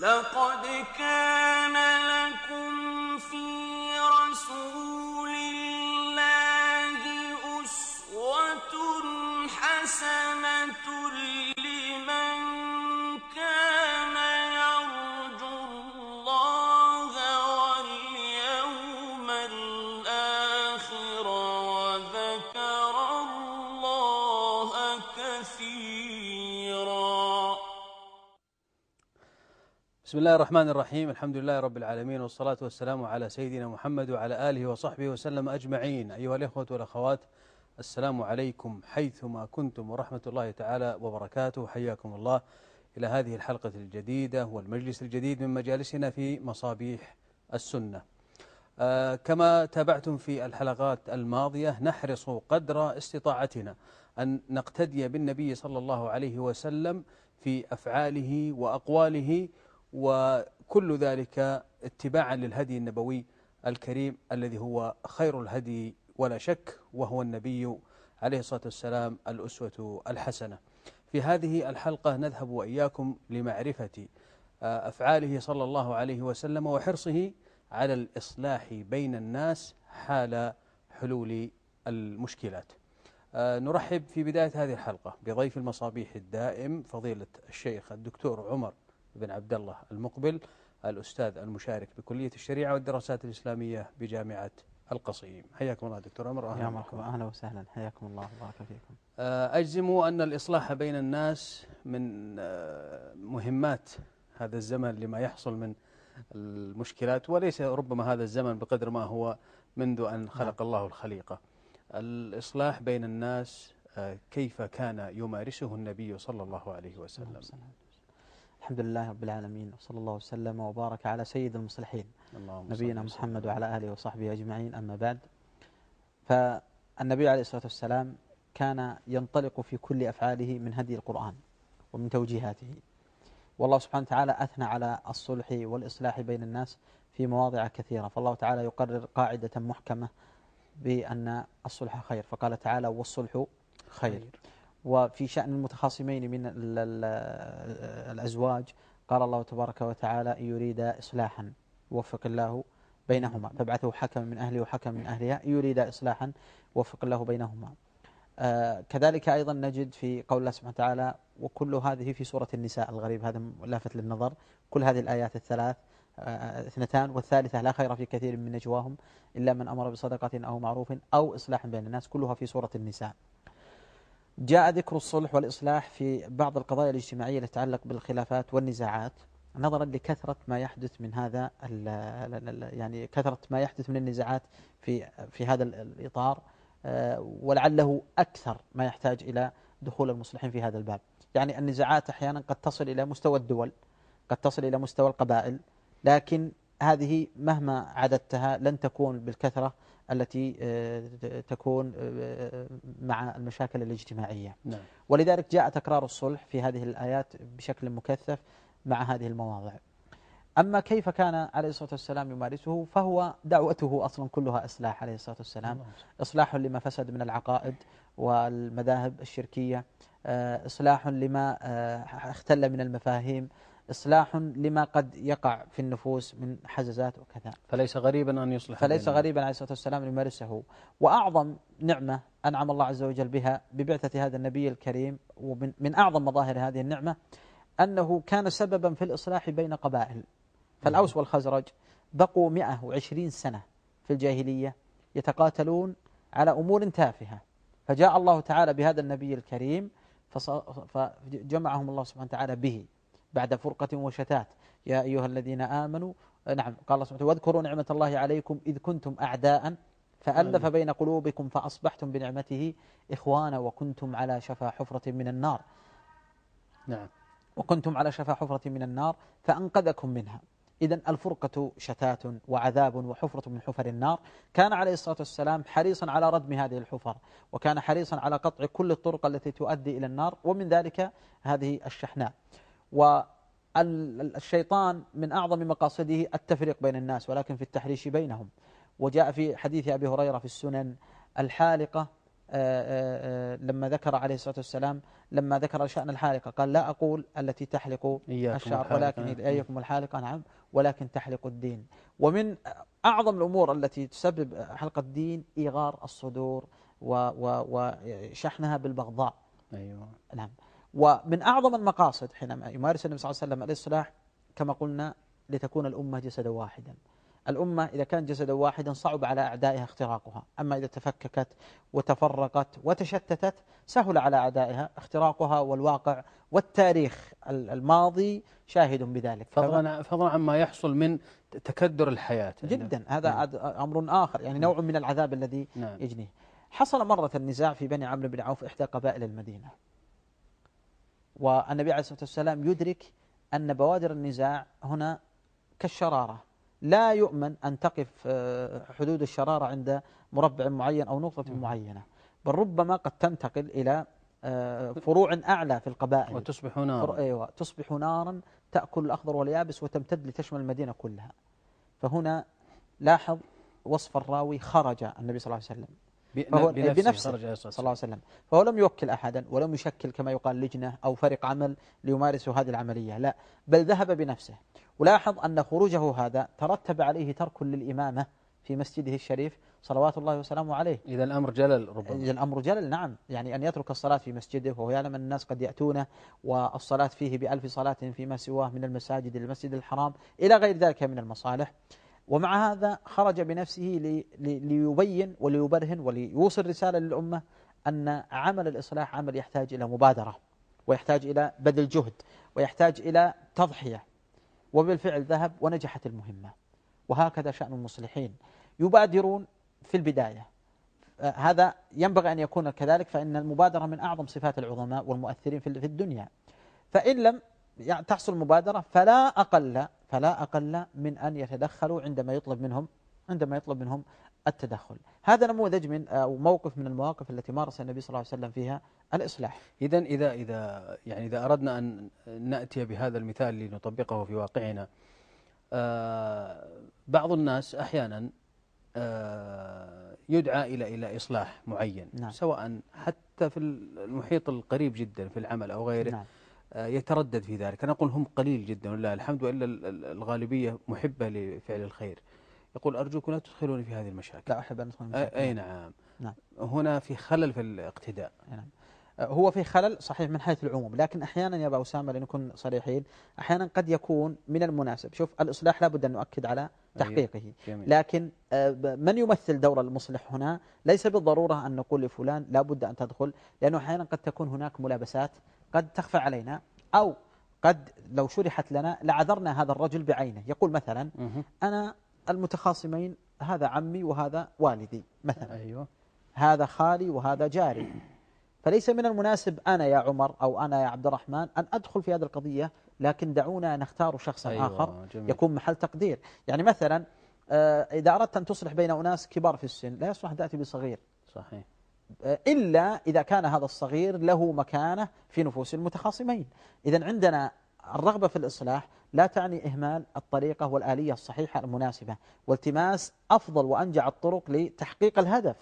لقد كان بسم الله الرحمن الرحيم. الحمد لله رب العالمين والصلاة والسلام على سيدنا محمد وعلى آله وصحبه وسلم أجمعين. أيها الإخوة والأخوات السلام عليكم حيثما كنتم ورحمة الله تعالى وبركاته. حياكم الله إلى هذه الحلقة الجديدة والمجلس الجديد من مجالسنا في مصابيح السنة. آه كما تابعتم في الحلقات الماضية نحرص قدر استطاعتنا أن نقتدي بالنبي صلى الله عليه وسلم في أفعاله وأقواله وكل ذلك اتباعا للهدي النبوي الكريم الذي هو خير الهدي ولا شك وهو النبي عليه الصلاة والسلام الأسوة الحسنة. في هذه الحلقة نذهب وإياكم لمعرفة آه، أفعاله صلى الله عليه وسلم وحرصه على الإصلاح بين الناس حال حلول المشكلات. آه، نرحب في بداية هذه الحلقة بضيف المصابيح الدائم فضيلة الشيخ الدكتور عمر بن عبد الله المقبل الأستاذ المشارك بكلية الشريعة والدراسات الإسلامية بجامعة القصيم. حياكم الله دكتور عمر يا أهلا مرحبا بكم. أهلا وسهلا. حياكم الله وبارك فيكم. آه، أجزم أن الإصلاح بين الناس من آه، مهمات هذا الزمن لما يحصل من المشكلات وليس ربما هذا الزمن بقدر ما هو منذ أن خلق الله الخليقة. الإصلاح بين الناس آه، كيف كان يمارسه النبي صلى الله عليه وسلم اللهم صل على النبي. الحمد لله رب العالمين وصلى الله وسلم وبارك على سيد المصلحين نبينا. محمد وعلى آله وصحبه أجمعين أما بعد. فالنبي عليه الصلاة والسلام كان ينطلق في كل أفعاله من هدي القرآن ومن توجيهاته. والله سبحانه وتعالى أثنى على الصلح والإصلاح بين الناس في مواضع كثيرة. فالله تعالى يقرر قاعدة محكمة بأن الصلح خير. فقال تعالى والصلح خير. وفي شأن المتخاصمين من ال- ال- الأزواج قال الله تبارك وتعالى إن يريد إصلاحا وفق الله بينهما. فابعثوا حكما من أهله وحكما من أهلها. إن يريد إصلاحا وفق الله بينهما. آه كذلك أيضا نجد في قول الله سبحانه وتعالى وكل هذه في سورة النساء الغريب. هذا لافت للنظر. كل هذه الآيات الثلاث آه، اثنتان والثالثة لا خير في كثير من نجواهم إلا من أمر بصدقة أو معروف أو إصلاح بين الناس كلها في سورة النساء. جاء ذكر الصلح والإصلاح في بعض القضايا الاجتماعية التي تتعلق بالخلافات والنزاعات نظرا لكثرة ما يحدث من هذا يعني كثرة ما يحدث من النزاعات في في هذا ال- الإطار آه، ولعله أكثر ما يحتاج إلى دخول المصلحين في هذا الباب. يعني النزاعات أحيانا قد تصل إلى مستوى الدول قد تصل إلى مستوى القبائل لكن هذه مهما عددتها لن تكون بالكثرة التي آه، تكون آه، مع المشاكل الاجتماعية. نعم. ولذلك جاء تكرار الصلح في هذه الآيات بشكل مكثف مع هذه المواضع. أما كيف كان عليه الصلاة والسلام يمارسه فهو دعوته أصلا كلها إصلاح عليه الصلاة والسلام. صل. إصلاح لما فسد من العقائد والمذاهب الشركية آه، إصلاح لما آه، اختل من المفاهيم إصلاح لما قد يقع في النفوس من حززات وكذا. فليس غريبا أن يصلح فليس غريبا عليه الصلاة والسلام أن يمارسه. وأعظم نعمة أنعم الله عز وجل بها ببعثة هذا النبي الكريم ومن من أعظم مظاهر هذه النعمة أنه كان سببا في الإصلاح بين قبائل. فالأوس والخزرج بقوا 120 سنة في الجاهلية يتقاتلون على أمور تافهة. فجاء الله تعالى بهذا النبي الكريم فجمعهم الله سبحانه وتعالى به. بعد فرقة وشتات. يا أيها الذين آمنوا نعم قال الله سبحانه واذكروا نعمة الله عليكم إذ كنتم أعداء فألف. بين قلوبكم فأصبحتم بنعمته إخوانا وكنتم على شفا حفرة من النار. نعم. وكنتم على شفا حفرة من النار فأنقذكم منها. إذا الفرقة شتات وعذاب وحفرة من حفر النار. كان عليه الصلاة والسلام حريصا على ردم هذه الحفر وكان حريصا على قطع كل الطرق التي تؤدي إلى النار ومن ذلك هذه الشحناء. والشيطان من أعظم مقاصده التفريق بين الناس ولكن في التحريش بينهم. وجاء في حديث أبي هريرة في السنن الحالقة آه، لما ذكر عليه الصلاة والسلام لما ذكر شأن الحالقة قال لا أقول التي تحلق الشعر. ولكن إياكم الحالقة نعم ولكن تحلق الدين. ومن أعظم الأمور التي تسبب حلقة الدين إيغار الصدور وشحنها بالبغضاء. أيوة. نعم. ومن أعظم المقاصد حينما يمارس النبي صلى الله عليه وسلم الإصلاح كما قلنا لتكون الأمة جسدا واحدا. الأمة إذا كان جسدا واحدا صعب على أعدائها اختراقها. أما إذا تفككت وتفرقت وتشتتت سهل على أعدائها اختراقها والواقع والتاريخ ال- الماضي شاهد بذلك. فضلا فضلا عما يحصل من تكدر الحياة. جدا. هذا نعم. أمر آخر. يعني نوع من العذاب الذي نعم. يجنيه. حصل مرة النزاع في بني عمرو بن عوف إحدى قبائل المدينة. والنبي عليه الصلاة والسلام يدرك أن بوادر النزاع هنا كالشرارة. لا يؤمن أن تقف آه، حدود الشرارة عند مربع معين أو نقطة. معينة بل ربما قد تنتقل إلى آه، فروع أعلى في القبائل. وتصبح نارا. أيوة تصبح نارا تأكل الأخضر واليابس وتمتد لتشمل المدينة كلها. فهنا لاحظ وصف الراوي خرج النبي صلى الله عليه وسلم. فهو- بنفسه, صلى الله عليه وسلم. فهو لم يوكل أحدا ولم يشكل كما يقال لجنة أو فريق عمل ليمارسوا هذه العملية لا بل ذهب بنفسه. ولاحظ أن خروجه هذا ترتب عليه ترك للإمامة في مسجده الشريف صلوات الله وسلامه عليه. إذا الأمر جلل ربما. الأمر جلل نعم يعني أن يترك الصلاة في مسجده وهو يعلم أن الناس قد يأتونه والصلاة فيه بألف صلاة فيما سواه من المساجد للمسجد الحرام إلى غير ذلك من المصالح. ومع هذا خرج بنفسه لي- لي- ليبين وليبرهن وليوصل رسالة للأمة أن عمل الإصلاح عمل يحتاج إلى مبادرة ويحتاج إلى بذل جهد ويحتاج إلى تضحية. وبالفعل ذهب ونجحت المهمة. وهكذا شأن المصلحين. يبادرون في البداية. آه، هذا ينبغي أن يكون كذلك فإن المبادرة من أعظم صفات العظماء والمؤثرين في الدنيا. فإن لم يعني تحصل مبادرة فلا أقل فلا أقل من أن يتدخلوا عندما يطلب منهم عندما يطلب منهم التدخل. هذا نموذج من أو موقف من المواقف التي مارس النبي صلى الله عليه وسلم فيها الإصلاح. إذا إذا إذا يعني إذا أردنا أن نأتي بهذا المثال لنطبقه في واقعنا آه، بعض الناس أحيانا آه، يدعى إلى إلى إصلاح معين نعم. سواء حتى في المحيط القريب جدا في العمل أو غيره. نعم. يتردد في ذلك. أنا أقول هم قليل جدا ولله الحمد وإلا ال- ال- الغالبية محبة لفعل الخير. يقول أرجوكم لا تدخلوني في هذه المشاكل. لا أحب أن أدخل المشاكل. أي نعم. نعم. هنا في خلل في الاقتداء. نعم. هو في خلل صحيح من حيث العموم لكن أحيانا يا أبا أسامة لنكون صريحين أحيانا قد يكون من المناسب. شوف الإصلاح لابد أن نؤكد على تحقيقه. جميل. لكن آه، من يمثل دور المصلح هنا؟ ليس بالضرورة أن نقول لفلان لابد أن تدخل لأنه أحيانا قد تكون هناك ملابسات قد تخفى علينا أو قد لو شرحت لنا لعذرنا هذا الرجل بعينه. يقول مثلا. أنا المتخاصمين هذا عمي وهذا والدي مثلا. أيوه. هذا خالي وهذا جاري. فليس من المناسب أنا يا عمر أو أنا يا عبد الرحمن أن أدخل في هذه القضية لكن دعونا نختار شخصا أيوة، آخر جميل. يكون محل تقدير. يعني مثلا آه، إذا أردت أن تصلح بين أناس كبار في السن لا يصلح أن تأتي بصغير. صحيح. إلا إذا كان هذا الصغير له مكانة في نفوس المتخاصمين إذا عندنا الرغبة في الإصلاح لا تعني إهمال الطريقة والآلية الصحيحة المناسبة والتماس أفضل وأنجع الطرق لتحقيق الهدف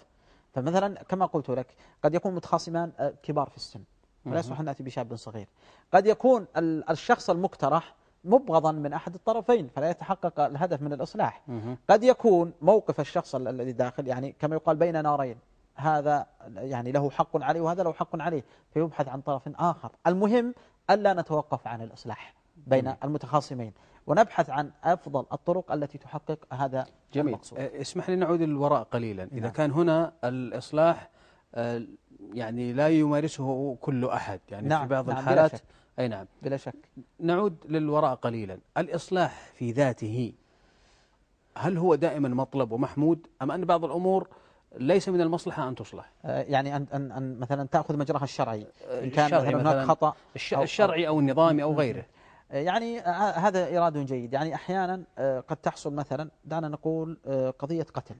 فمثلا كما قلت لك قد يكون متخاصمان آه، كبار في السن. ولا يصلح أن نأتي بشاب صغير قد يكون ال- الشخص المقترح مبغضا من أحد الطرفين فلا يتحقق الهدف من الإصلاح. قد يكون موقف الشخص ال- الذي داخل يعني كما يقال بين نارين هذا يعني له حق عليه وهذا له حق عليه فيبحث عن طرف آخر. المهم ألا نتوقف عن الإصلاح بين جميل. المتخاصمين ونبحث عن أفضل الطرق التي تحقق هذا جميل. المقصود. آه، اسمح لي نعود للوراء قليلا. إذا نعم. كان هنا الإصلاح آه، يعني لا يمارسه كل أحد يعني نعم، في بعض نعم، بلا الحالات. شك. أي نعم. بلا شك. نعود للوراء قليلا. الإصلاح في ذاته هل هو دائما مطلب ومحمود أم أن بعض الأمور ليس من المصلحة أن تصلح. آه، يعني أن, أن, أن مثلا تأخذ مجراها الشرعي. إن كان الشرعي مثلا هناك خطأ أو- الشرعي أو النظامي أو. غيره. يعني آه، هذا إيراد جيد. يعني أحيانا آه، قد تحصل مثلا دعنا نقول آه، قضية قتل.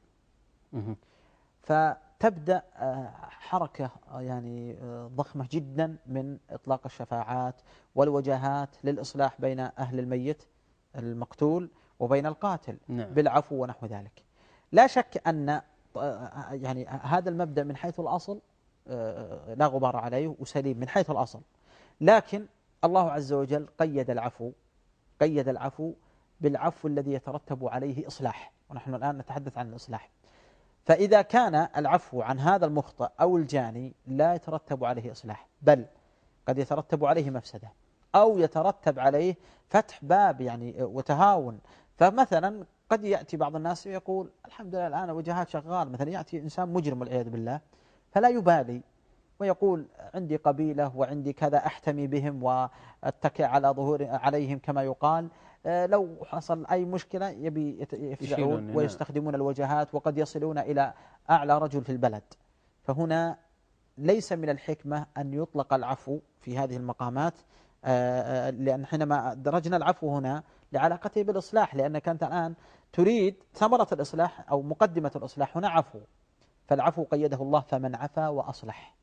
آه، حركة آه، يعني آه، ضخمة جدا من إطلاق الشفاعات والوجهات للإصلاح بين أهل الميت المقتول وبين القاتل. نعم. بالعفو ونحو ذلك. لا شك آه، يعني هذا المبدأ من حيث الأصل آه، لا غبار عليه وسليم من حيث الأصل. لكن الله عز وجل قيد العفو قيد العفو بالعفو الذي يترتب عليه إصلاح. ونحن الآن نتحدث عن الإصلاح. فإذا كان العفو عن هذا المخطئ أو الجاني لا يترتب عليه إصلاح بل قد يترتب عليه مفسدة أو يترتب عليه فتح باب يعني وتهاون. فمثلا قد يأتي بعض الناس ويقول الحمد لله الآن وجهات شغال مثلا يأتي إنسان مجرم والعياذ بالله فلا يبالي ويقول عندي قبيلة وعندي كذا أحتمي بهم وأتكئ على ظهور عليهم كما يقال آه، لو حصل أي مشكلة يبي يفزعون ويستخدمون الوجهات وقد يصلون إلى أعلى رجل في البلد. فهنا ليس من الحكمة أن يطلق العفو في هذه المقامات آه، آه، لأن حينما درجنا العفو هنا لعلاقته بالإصلاح لأنك أنت الآن تريد ثمرة الإصلاح أو مقدمة الإصلاح هنا عفو. فالعفو قيده الله فمن عفا وأصلح.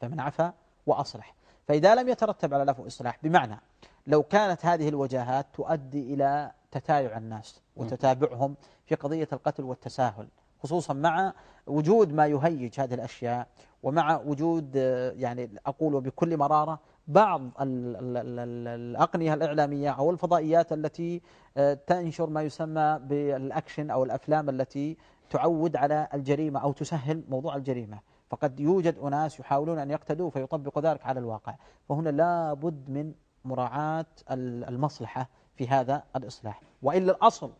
فمن عفا وأصلح. فإذا لم يترتب على العفو إصلاح بمعنى لو كانت هذه الوجاهات تؤدي إلى تتايع الناس وتتابعهم في قضية القتل والتساهل خصوصا مع وجود ما يهيج هذه الأشياء ومع وجود يعني أقول بكل مرارة بعض الأقنية الإعلامية أو الفضائيات التي آه، تنشر ما يسمى بالأكشن أو الأفلام التي تعود على الجريمة أو تسهل موضوع الجريمة. فقد يوجد أناس يحاولون أن يقتدوا فيطبقوا ذلك على الواقع. فهنا لا بد من مراعاة المصلحة في هذا الإصلاح. وإلا الأصل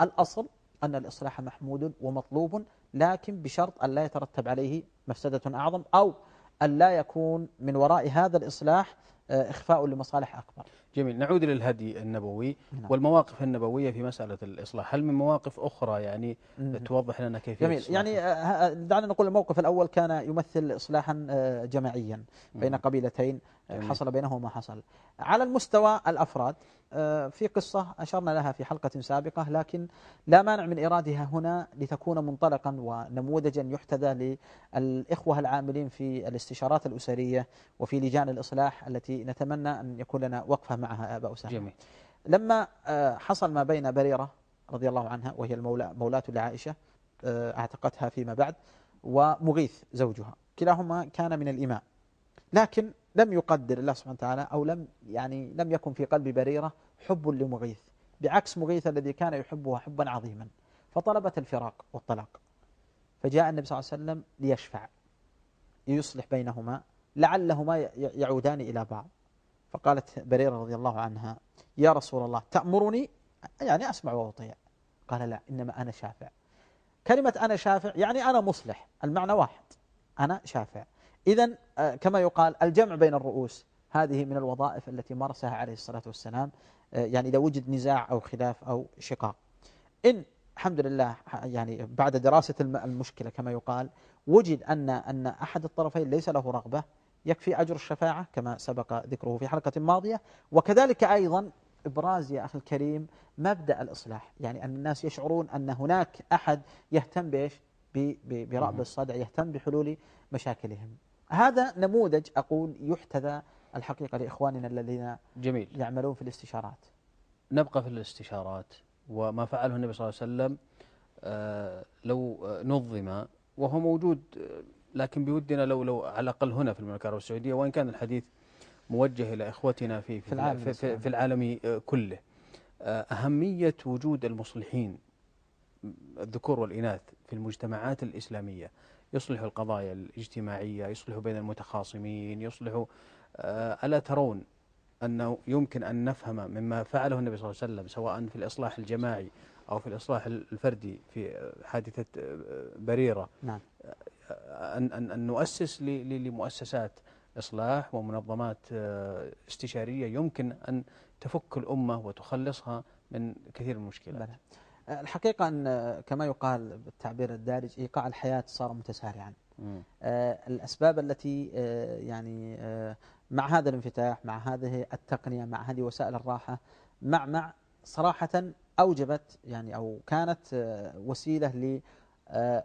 الأصل أن الإصلاح محمود ومطلوب لكن بشرط أن لا يترتب عليه مفسدة أعظم أو أن لا يكون من وراء هذا الإصلاح آه، إخفاء لمصالح أكبر. جميل نعود للهدي النبوي نعم. والمواقف النبوية في مسألة الإصلاح هل من مواقف أخرى يعني مم. توضح لنا كيفية جميل؟ يعني آه، آه، دعنا نقول الموقف الأول كان يمثل إصلاحا جماعيا بين مم. قبيلتين جميل. حصل بينهما ما حصل على المستوى الأفراد آه، في قصة أشرنا لها في حلقة سابقة لكن لا مانع من إرادها هنا لتكون منطلقا ونموذجا يحتذى للإخوة العاملين في الاستشارات الأسرية وفي لجان الإصلاح التي نتمنى أن يكون لنا وقفة معها أبا أسامة جميل. لما آه، حصل ما بين بريرة رضي الله عنها وهي المولى مولاة لعائشة آه، أعتقتها فيما بعد ومغيث زوجها. كلاهما كان من الإماء. لكن لم يقدر الله سبحانه وتعالى أو لم يعني لم يكن في قلب بريرة حب لمغيث. بعكس مغيث الذي كان يحبها حبا عظيما. فطلبت الفراق والطلاق. فجاء النبي صلى الله عليه وسلم ليشفع يصلح بينهما لعلهما يعودان إلى بعض. فقالت بريرة رضي الله عنها يا رسول الله تأمرني؟ يعني أسمع وأطيع. قال لا إنما أنا شافع. كلمة أنا شافع يعني أنا مصلح المعنى واحد. أنا شافع. إذا آه، كما يقال الجمع بين الرؤوس هذه من الوظائف التي مارسها عليه الصلاة والسلام آه، يعني إذا وجد نزاع أو خلاف أو شقاق. إن الحمد لله يعني بعد دراسة المشكلة كما يقال وجد أن أن أحد الطرفين ليس له رغبة يكفي أجر الشفاعة كما سبق ذكره في حلقة ماضية. وكذلك أيضا إبراز يا أخي الكريم مبدأ الإصلاح يعني أن الناس يشعرون أن هناك أحد يهتم بإيش؟ برأب الصدع يهتم بحلول مشاكلهم. هذا نموذج أقول يحتذى الحقيقة لإخواننا الذين جميل. يعملون في الاستشارات. نبقى في الاستشارات وما فعله النبي صلى الله عليه وسلم آه لو نظم وهو موجود لكن بودنا لو لو على الأقل هنا في المملكة العربية السعودية وإن كان الحديث موجه إلى إخوتنا في في, في العالم, في, في, في العالم كله. آه أهمية وجود المصلحين الذكور والإناث في المجتمعات الإسلامية. يصلح القضايا الاجتماعية يصلح بين المتخاصمين يصلح آه، ألا ترون أنه يمكن أن نفهم مما فعله النبي صلى الله عليه وسلم سواء في الإصلاح الجماعي أو في الإصلاح الفردي في حادثة آه، بريرة. نعم. آه، أن, أن, أن نؤسس لمؤسسات إصلاح ومنظمات استشارية يمكن أن تفك الأمة وتخلصها من كثير من المشكلات. بلى. الحقيقة أن كما يقال بالتعبير الدارج إيقاع الحياة صار متسارعا. آه الأسباب التي آه يعني آه مع هذا الانفتاح مع هذه التقنية مع هذه وسائل الراحة مع مع صراحة أوجبت يعني أو كانت آه، وسيلة آه،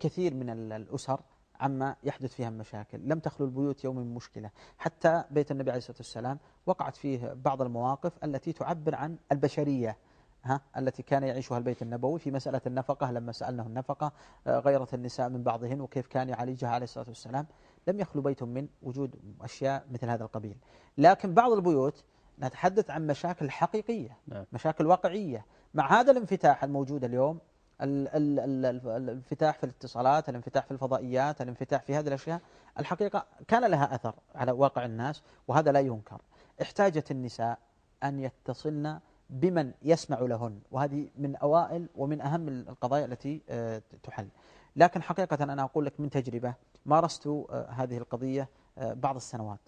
كثير من الأسر عما يحدث فيها مشاكل لم تخلو البيوت يوم من مشكلة. حتى بيت النبي عليه الصلاة والسلام وقعت فيه بعض المواقف التي تعبر عن البشرية ها التي كان يعيشها البيت النبوي في مسألة النفقة. لما سألناه النفقة آه، غيرة النساء من بعضهن وكيف كان يعالجها عليه الصلاة والسلام لم يخلو بيت من وجود أشياء مثل هذا القبيل. لكن بعض البيوت نتحدث عن مشاكل حقيقية نعم. مشاكل واقعية. مع هذا الانفتاح الموجود اليوم ال- ال- ال- الانفتاح في الاتصالات الانفتاح في الفضائيات الانفتاح في هذه الأشياء الحقيقة كان لها أثر على واقع الناس وهذا لا ينكر. احتاجت النساء أن يتصلن بمن يسمع لهن وهذه من أوائل ومن أهم القضايا التي آه، تحل. لكن حقيقة أنا أقول لك من تجربة مارست آه، هذه القضية آه، بعض السنوات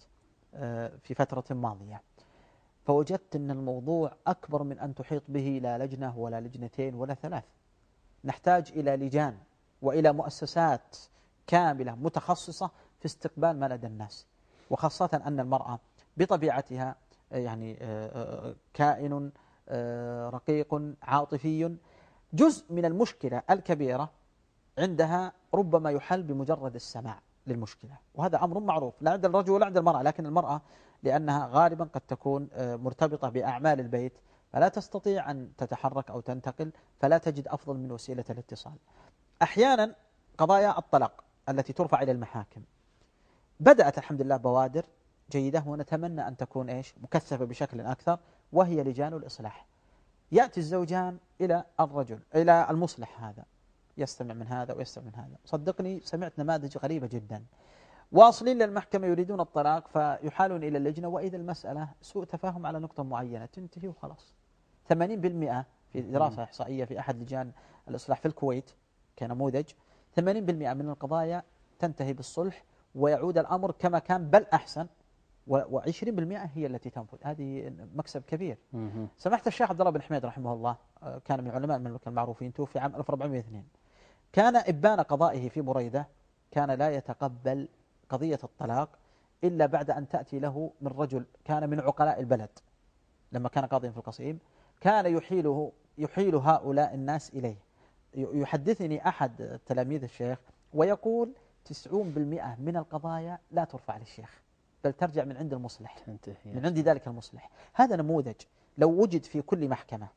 في فترة ماضية. فوجدت أن الموضوع أكبر من أن تحيط به لا لجنة ولا لجنتين ولا ثلاث. نحتاج إلى لجان وإلى مؤسسات كاملة متخصصة في استقبال ما لدى الناس. وخاصة أن المرأة بطبيعتها آه، يعني آه، آه، كائن رقيق عاطفي جزء من المشكلة الكبيرة عندها ربما يحل بمجرد السماع للمشكلة. وهذا أمر معروف لا عند الرجل ولا عند المرأة لكن المرأة لأنها غالبا قد تكون مرتبطة بأعمال البيت فلا تستطيع أن تتحرك أو تنتقل فلا تجد أفضل من وسيلة الاتصال. أحيانا قضايا الطلاق التي ترفع إلى المحاكم. بدأت الحمد لله بوادر جيدة ونتمنى أن تكون إيش؟ مكثفة بشكل أكثر وهي لجان الإصلاح. يأتي الزوجان إلى الرجل إلى المصلح هذا. يستمع من هذا ويستمع من هذا. صدقني سمعت نماذج غريبة جدا. واصلين للمحكمة يريدون الطلاق فيحالون إلى اللجنة وإذا المسألة سوء تفاهم على نقطة معينة تنتهي وخلاص. 80% في دراسة إحصائية في أحد لجان الإصلاح في الكويت كنموذج 80% من القضايا تنتهي بالصلح ويعود الأمر كما كان بل أحسن. و20% هي التي تنفذ. هذه مكسب كبير. سمحت الشيخ عبد الله بن حميد رحمه الله آه، كان من علماء المملكة المعروفين توفي عام 1402 كان إبان قضائه في بريدة كان لا يتقبل قضية الطلاق إلا بعد أن تأتي له من رجل كان من عقلاء البلد لما كان قاضيا في القصيم. كان يحيله يحيل هؤلاء الناس إليه. يحدثني أحد تلاميذ الشيخ ويقول 90% من القضايا لا ترفع للشيخ بل ترجع من عند المصلح. من عند ذلك المصلح. هذا نموذج. لو وجد في كل محكمة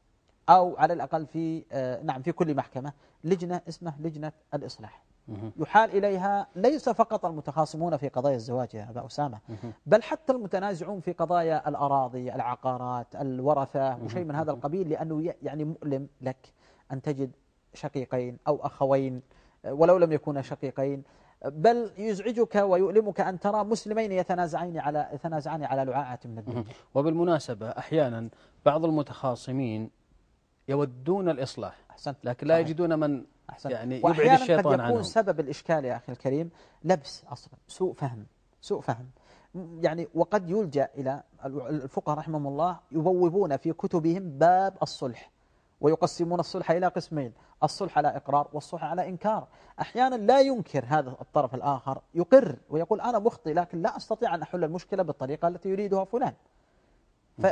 أو على الأقل في آه، نعم في كل محكمة لجنة اسمها لجنة الإصلاح. يحال إليها ليس فقط المتخاصمون في قضايا الزواج يا أبا أسامة. بل حتى المتنازعون في قضايا الأراضي العقارات الورثة وشيء من هذا القبيل لأنه يعني مؤلم لك أن تجد شقيقين أو أخوين ولو لم يكونا شقيقين بل يزعجك ويؤلمك أن ترى مسلمين يتنازعين على يتنازعان على لعاعة من الدنيا وبالمناسبة أحيانا بعض المتخاصمين يودون الإصلاح أحسنت لكن لا. يجدون من أحسنت يعني يبعد وأحيانا قد الشيطان يكون عنهم. سبب الإشكال يا أخي الكريم لبس أصلا سوء فهم سوء فهم. يعني وقد يلجأ إلى الفقهاء رحمهم الله يبوبون في كتبهم باب الصلح ويقسمون الصلح إلى قسمين الصلح على إقرار والصلح على إنكار. أحيانا لا ينكر هذا الطرف الآخر يقر ويقول أنا مخطئ لكن لا أستطيع أن أحل المشكلة بالطريقة التي يريدها فلان.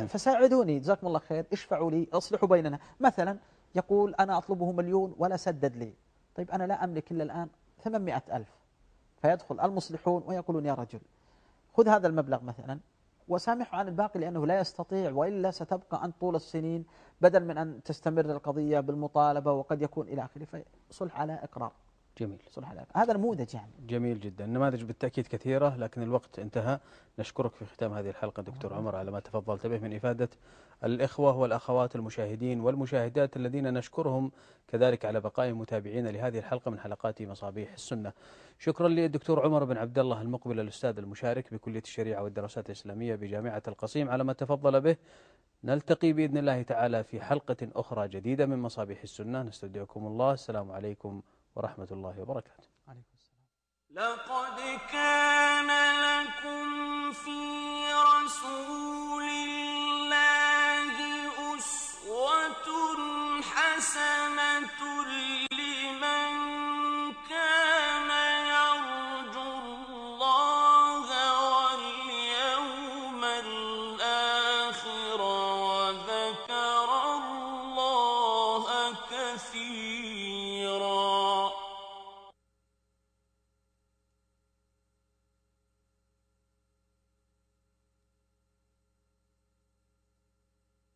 فساعدوني جزاكم الله خير اشفعوا لي اصلحوا بيننا. مثلا يقول أنا أطلبه مليون ولا سدد لي. طيب أنا لا أملك إلا الآن 800 ألف. فيدخل المصلحون ويقولون يا رجل خذ هذا المبلغ مثلا وسامحه عن الباقي لأنه لا يستطيع وإلا ستبقى أنت طول السنين بدل من أن تستمر القضية بالمطالبة وقد يكون إلى آخره. فصلح على إقرار. جميل. صلح على إقرار. هذا نموذج يعني. جميل جدا. النماذج بالتأكيد كثيرة لكن الوقت انتهى. نشكرك في ختام هذه الحلقة دكتور عمر على ما تفضلت به من إفادة. الإخوة والأخوات المشاهدين والمشاهدات الذين نشكرهم كذلك على بقائهم متابعين لهذه الحلقة من حلقات مصابيح السنة. شكرا للدكتور عمر بن عبد الله المقبل الأستاذ المشارك بكلية الشريعة والدراسات الإسلامية بجامعة القصيم على ما تفضل به. نلتقي بإذن الله تعالى في حلقة أخرى جديدة من مصابيح السنة. نستودعكم الله. السلام عليكم ورحمة الله وبركاته. عليكم السلام. لقد كان